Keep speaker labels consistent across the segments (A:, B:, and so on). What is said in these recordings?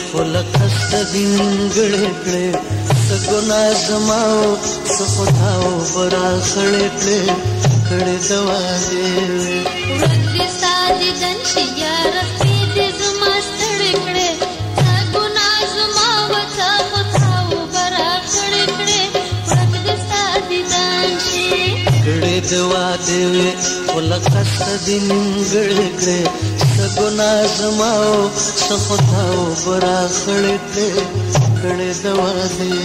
A: خپل قصد ګړې کړې سګنا زماو سخداو برا خړې کړې کړې دوا دې ورځې
B: ساده دن شیا رفي دې زما ستړې کړې سګنا زماو سخداو برا خړې کړې ورځې
A: ساده دن شي کړې دوا دې خپل قصد ګړې کړې گناه زماو سخطاو برا خړې دې کړې دوا دې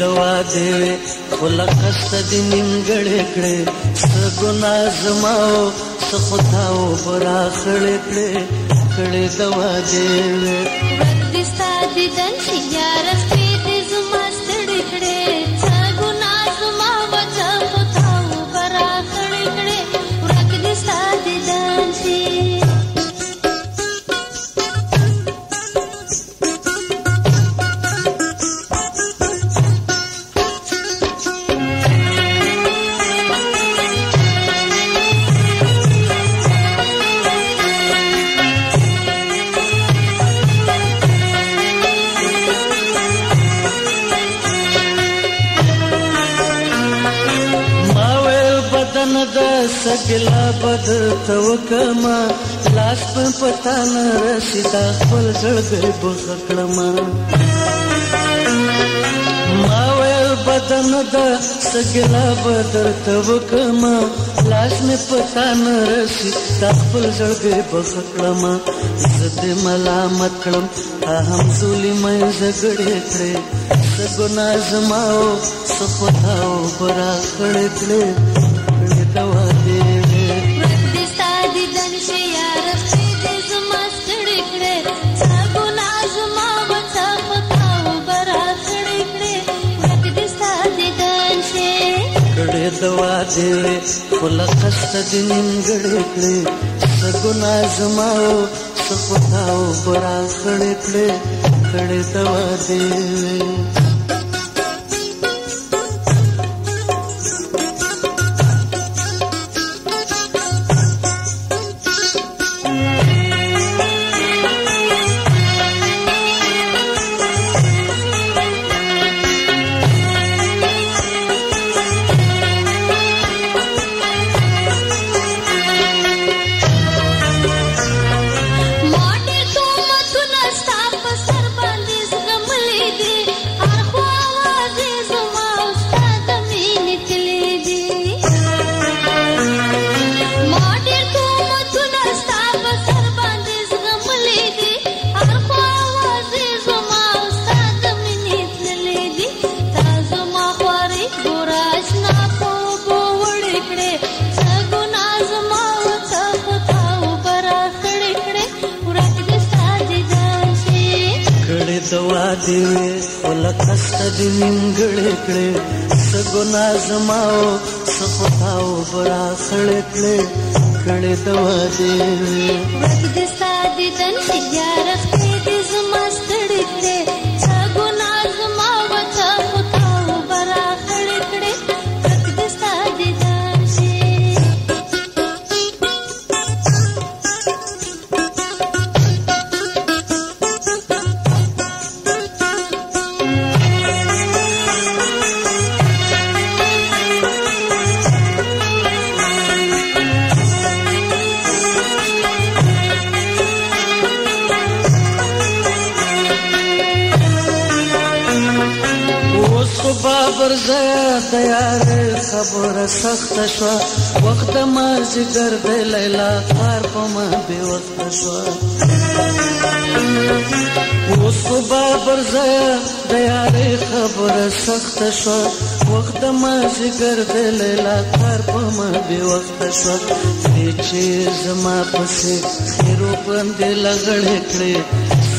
A: دوا دی وې خلا خسته دې نیمګړې کړې څه ګناه زما او څه خدا او برا خړې کړې کړې دوا دی وې بندي ستا دې
B: دن یار سپې دې زما ستړې کړې
A: ګران د سجلا بد توکما لاس په پتا نه رسیدا خپل زړګي بخکړما ما ویل بدن د سجلا بد توکما لاس می پتا نه رسیدا خپل زړګي بخکړما زد ملامت کړم هم ظلم زګړې کړې سګنا زماو سخداو برا کړې کړې دوا دې خپل خسته دې نیمګړې کړې څه ګناه زما او څه خداو برا کړې کړې دوا دې दिवा दिवे ओला कष्ट दिनी सगुना जमाओ सपताओ बरा खळेकडे कळे दवा देवे
B: वक्त सादी तन सिद्या रखते दिस मस्तडकडे
A: صبح برزه تیار خبره سخت شو وخت ما زګر د لیلا کار په ما به وخت شو صبح برزه دیار خبره سخت شو وخت ما زګر د لیلا کار په ما به وخت شو چې زما پسې خیرو باندې لګړې کړې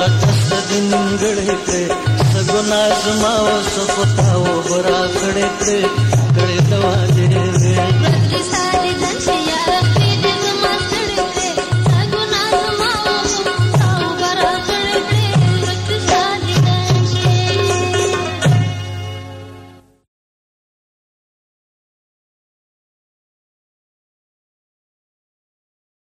A: मला तस दिन गळते सगुणास माव स्वतः बराकडे ते गळे दवाजे